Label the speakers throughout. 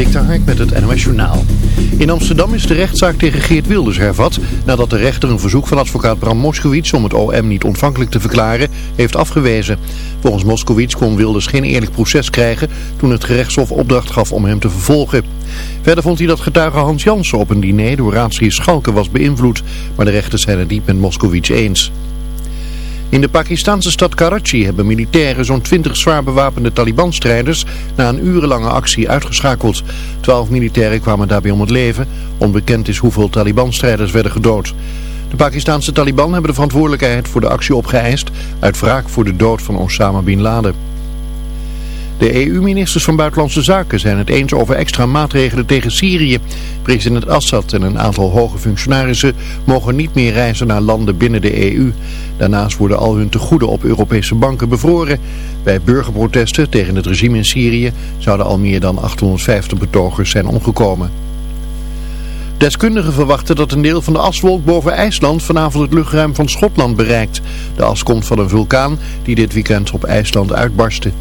Speaker 1: Dik Hark met het NOS Journaal. In Amsterdam is de rechtszaak tegen Geert Wilders hervat nadat de rechter een verzoek van advocaat Bram Moskowitz om het OM niet ontvankelijk te verklaren heeft afgewezen. Volgens Moskowitz kon Wilders geen eerlijk proces krijgen toen het gerechtshof opdracht gaf om hem te vervolgen. Verder vond hij dat getuige Hans Jansen op een diner door raadsheer Schalke was beïnvloed, maar de rechters zijn het niet met Moskowitz eens. In de Pakistanse stad Karachi hebben militairen zo'n 20 zwaar bewapende Taliban-strijders na een urenlange actie uitgeschakeld. Twaalf militairen kwamen daarbij om het leven. Onbekend is hoeveel Taliban-strijders werden gedood. De Pakistanse Taliban hebben de verantwoordelijkheid voor de actie opgeëist uit wraak voor de dood van Osama Bin Laden. De EU-ministers van Buitenlandse Zaken zijn het eens over extra maatregelen tegen Syrië. President Assad en een aantal hoge functionarissen mogen niet meer reizen naar landen binnen de EU. Daarnaast worden al hun tegoeden op Europese banken bevroren. Bij burgerprotesten tegen het regime in Syrië zouden al meer dan 850 betogers zijn omgekomen. Deskundigen verwachten dat een deel van de aswolk boven IJsland vanavond het luchtruim van Schotland bereikt. De as komt van een vulkaan die dit weekend op IJsland uitbarstte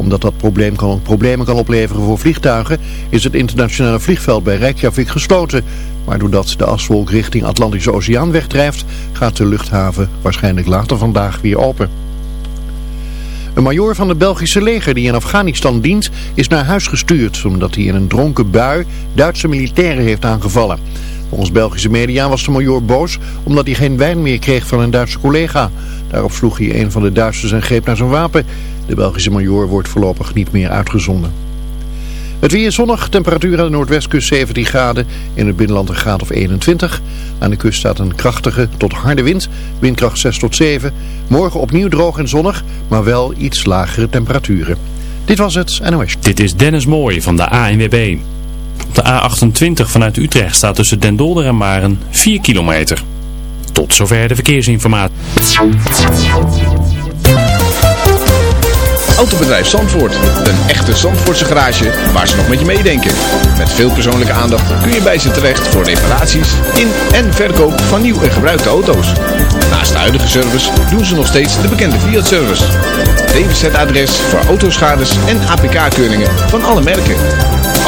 Speaker 1: omdat dat probleem kan, problemen kan opleveren voor vliegtuigen is het internationale vliegveld bij Reykjavik gesloten. Maar doordat de aswolk richting Atlantische Oceaan wegdrijft gaat de luchthaven waarschijnlijk later vandaag weer open. Een major van het Belgische leger die in Afghanistan dient is naar huis gestuurd omdat hij in een dronken bui Duitse militairen heeft aangevallen. Volgens Belgische media was de major boos omdat hij geen wijn meer kreeg van een Duitse collega. Daarop sloeg hij een van de Duitsers en greep naar zijn wapen. De Belgische major wordt voorlopig niet meer uitgezonden. Het weer zonnig, temperatuur aan de noordwestkust 17 graden, in het binnenland een graad of 21. Aan de kust staat een krachtige tot harde wind, windkracht 6 tot 7. Morgen opnieuw droog en zonnig, maar wel iets lagere temperaturen. Dit was het NOS.
Speaker 2: Dit is Dennis Mooij van de ANWB. Op de A28 vanuit Utrecht staat tussen Den Dolder en Maren 4 kilometer. Tot zover de verkeersinformatie.
Speaker 3: Autobedrijf Zandvoort. Een echte Zandvoortse garage waar ze nog met je meedenken. Met veel persoonlijke aandacht kun je bij ze terecht voor reparaties in en verkoop van nieuw en gebruikte auto's. Naast de huidige service doen ze nog steeds de bekende Fiat-service. DWZ-adres voor autoschades en APK-keuringen van alle merken.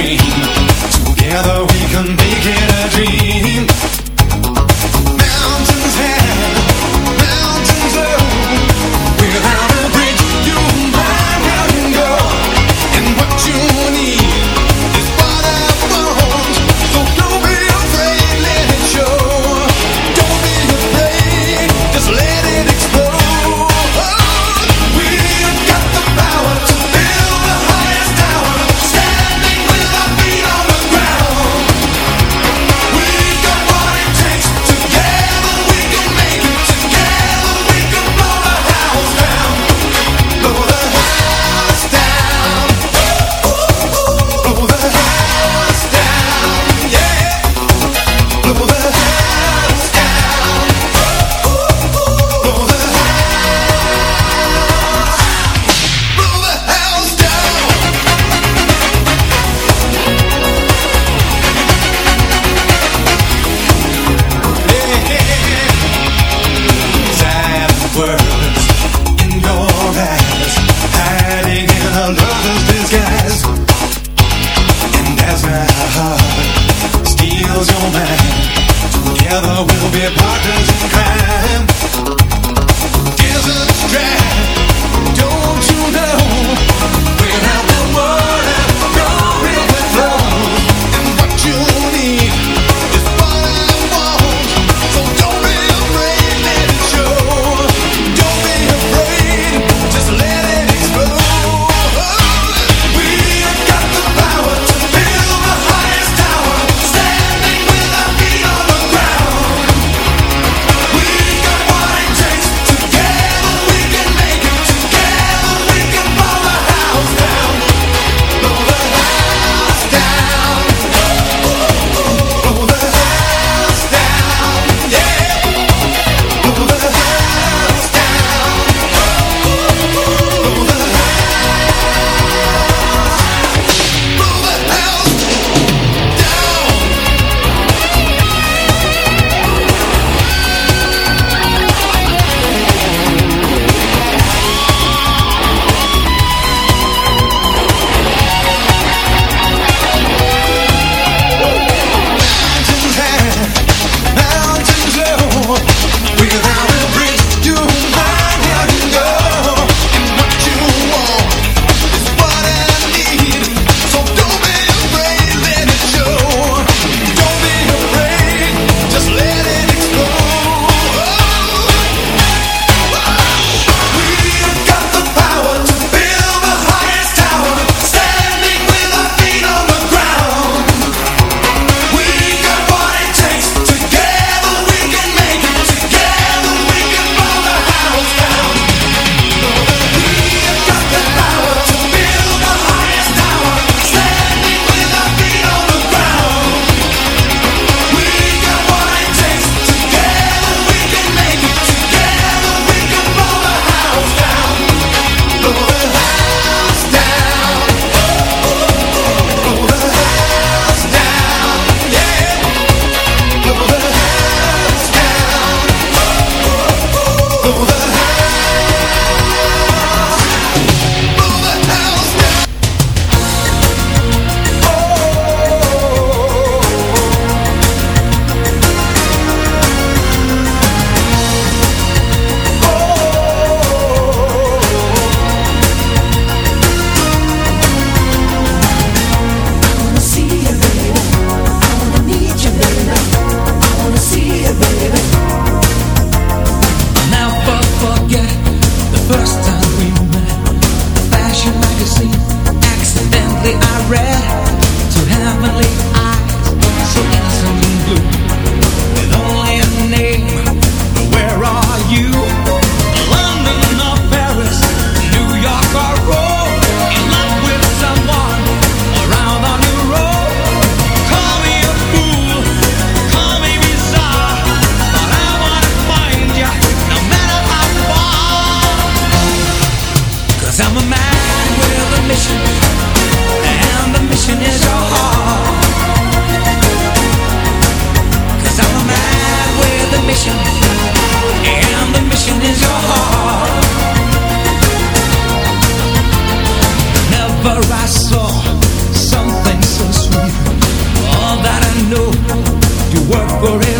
Speaker 4: Together we can make it a dream. Know, you
Speaker 5: work for elite.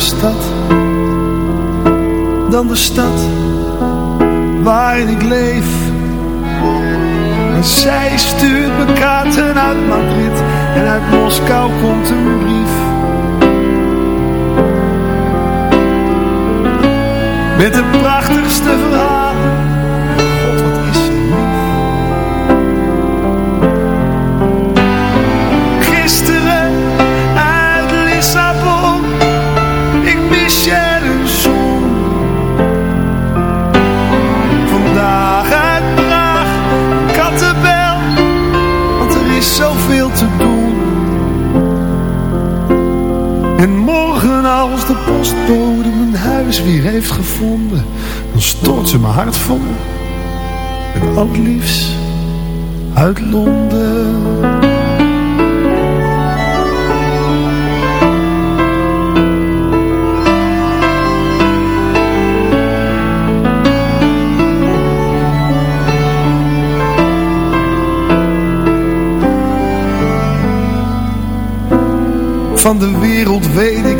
Speaker 6: Stad. Dan de stad waarin ik leef. En zij stuurt me kaarten uit Madrid. En uit Moskou komt een brief. Met de prachtigste verhalen. De postbode mijn huis weer heeft gevonden, dan stort ze mijn hart vol. Het liefst uit Londen. Van de wereld weet ik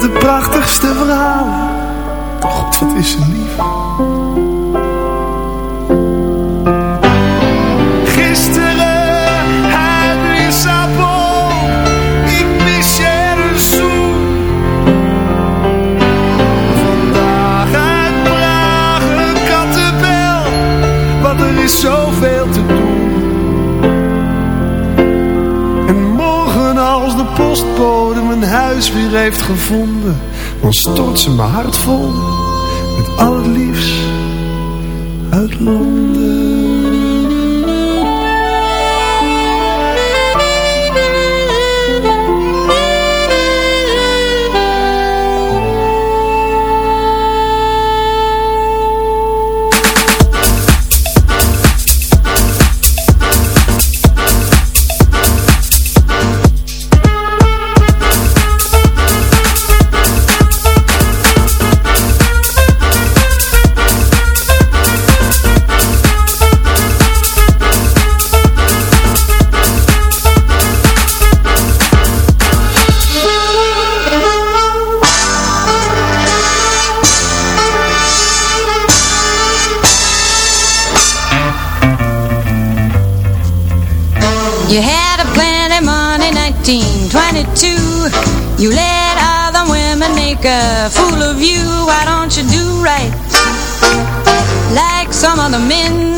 Speaker 6: De prachtigste verhalen. God, wat is ze lief. Heeft gevonden, dan stort ze mijn hart vol met al het liefst uit Londen.
Speaker 7: Make a fool of you Why don't you do right? Like some other men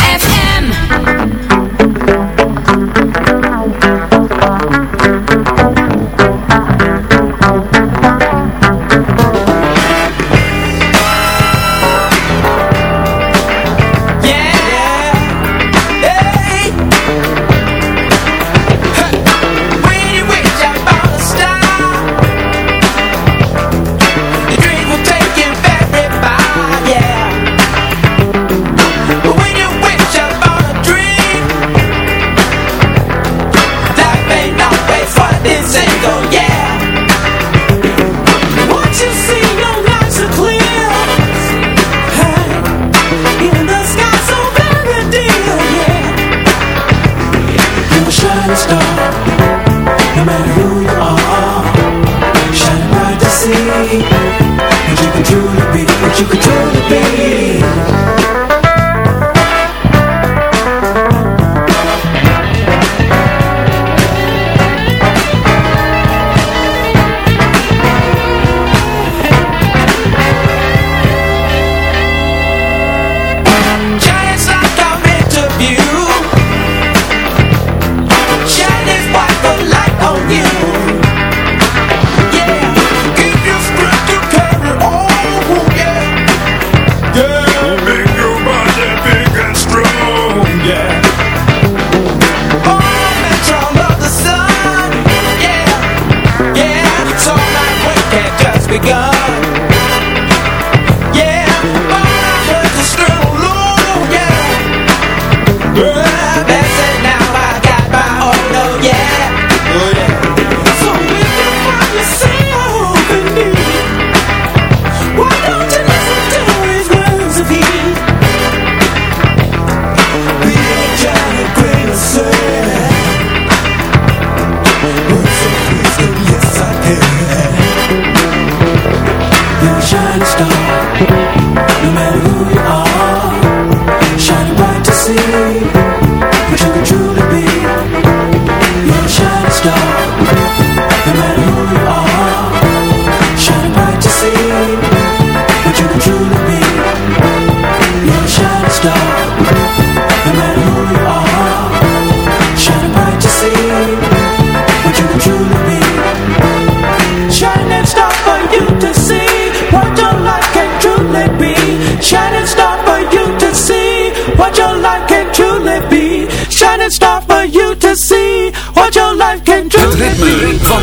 Speaker 8: begun.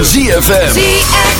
Speaker 9: ZFM.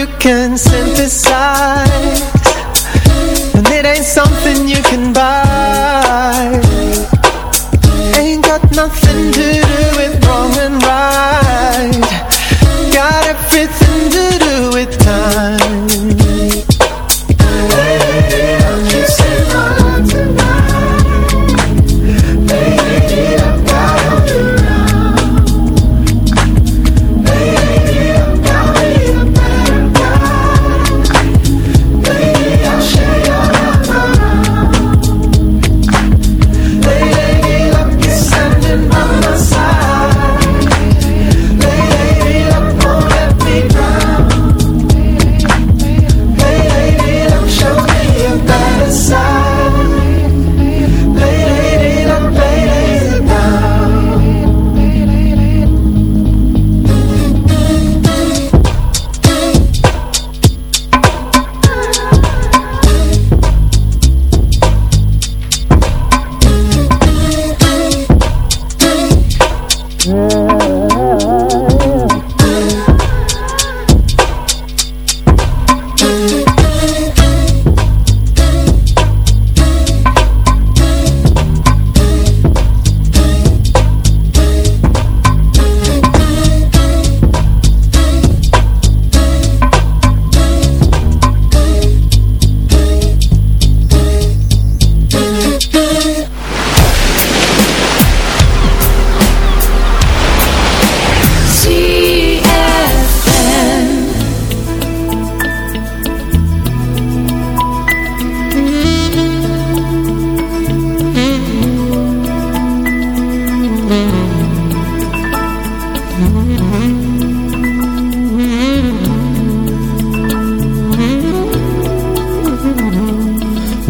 Speaker 10: You can synthesize. And it ain't something you can buy. Ain't got nothing to do with wrong and right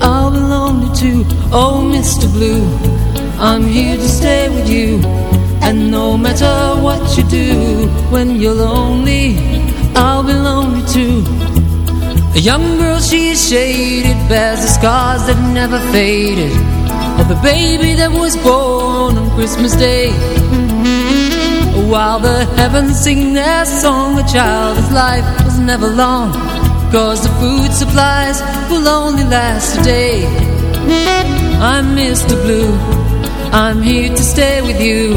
Speaker 11: I'll be lonely too Oh Mr. Blue I'm here to stay with you. And no matter what you do When you're lonely I'll be lonely too. A young girl she's shaded Bears the scars that never faded. Of a baby that was born on Christmas Day. While the heavens sing their song A child's life was never long Cause the food supplies will only last a day I'm Mr. Blue I'm here to stay with you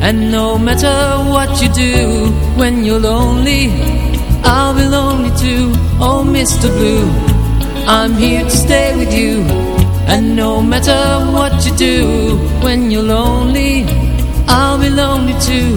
Speaker 11: And no matter what you do When you're lonely I'll be lonely too Oh Mr. Blue I'm here to stay with you And no matter what you do When you're lonely I'll be lonely too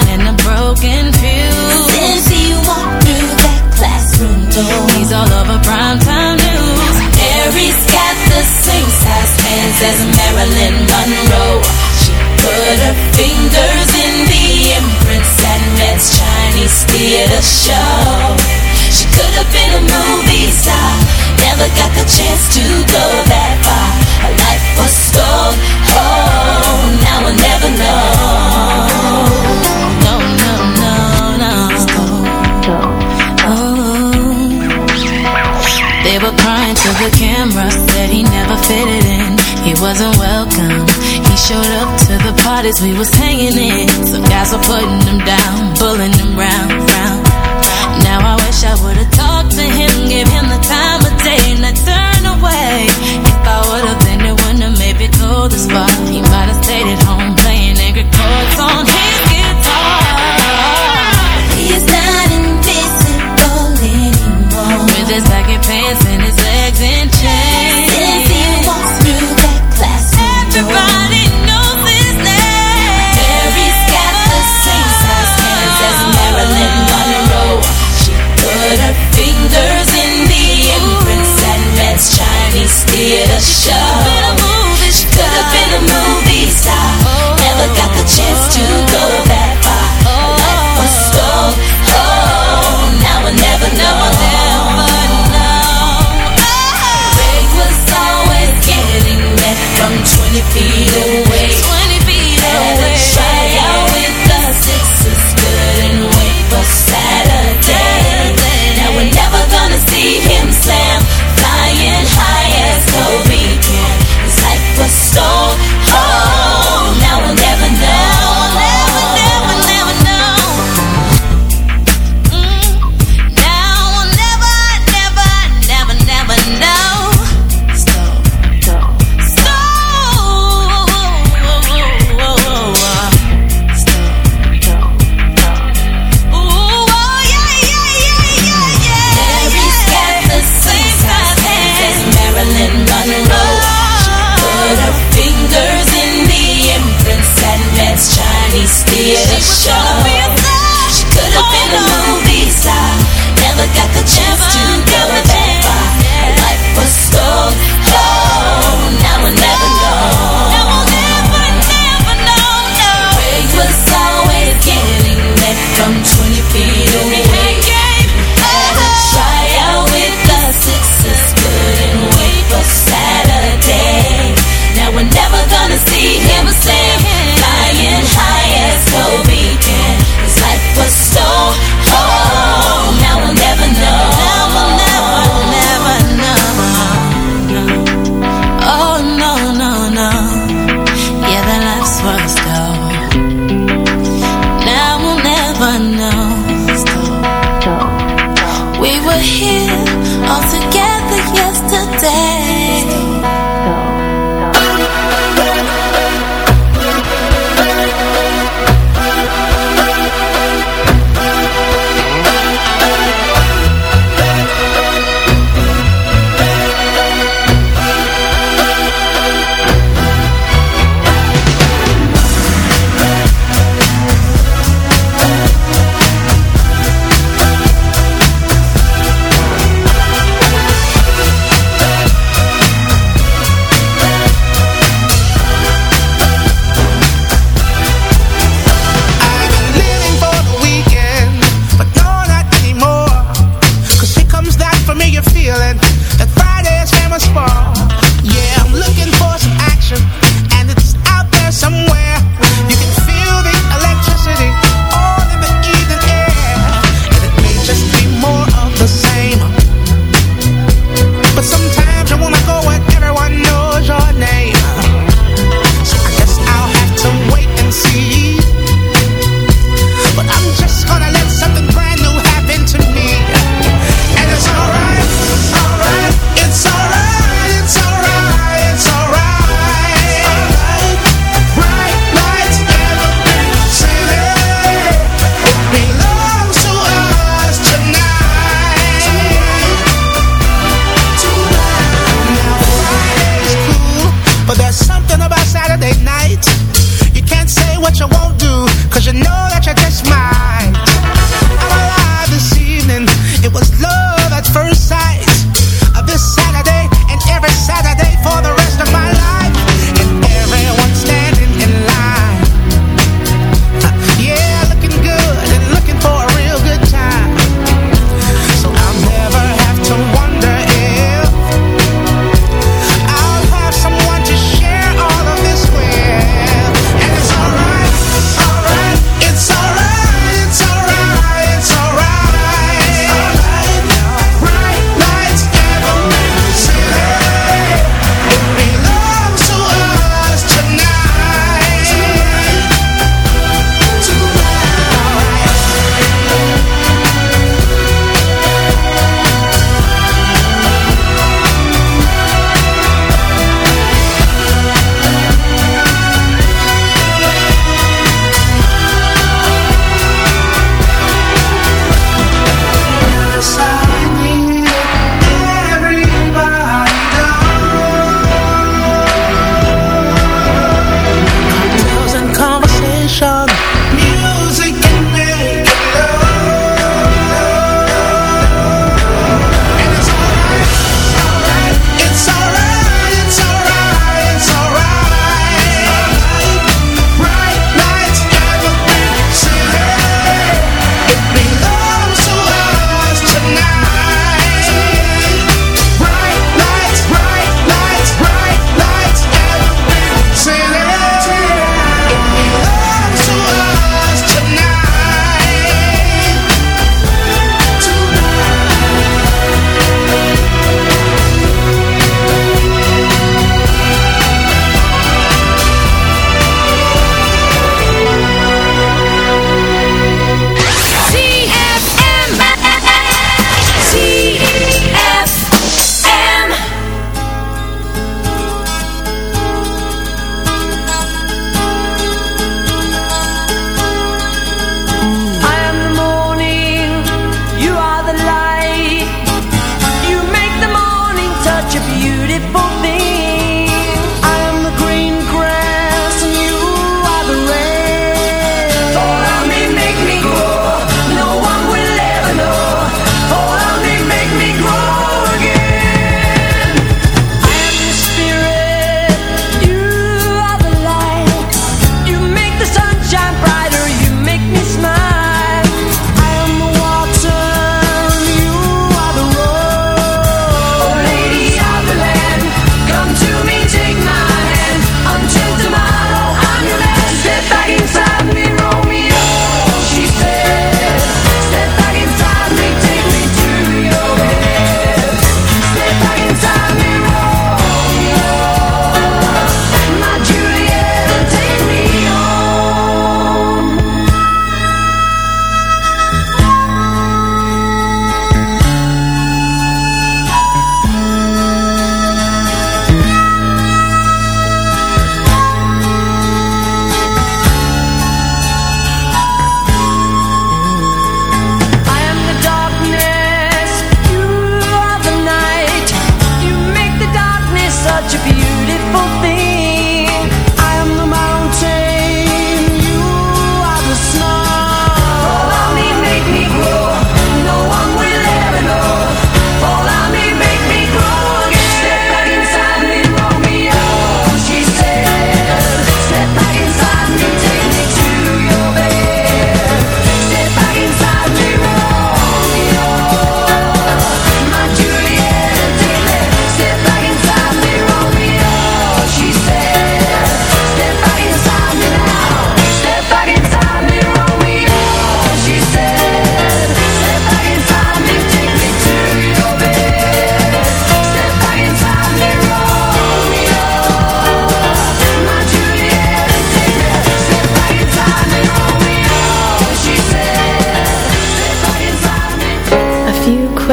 Speaker 12: He's all over primetime news.
Speaker 13: Mary's got the same size hands as Marilyn Monroe. She put her fingers in the imprints at Met's Chinese theater show. She could have been a movie star, never got the chance to go that far. Her life was stole. Oh, now we'll never know.
Speaker 12: The camera, said he never fitted in. He wasn't welcome. He showed up to the parties we was hanging in. Some guys were putting him down, pulling him round, round. Now I wish I would've talked to him, give him the time of day, and I turned away. If I would've been, it wouldn't have made me go this. He might have stayed at home playing angry chords
Speaker 13: touch.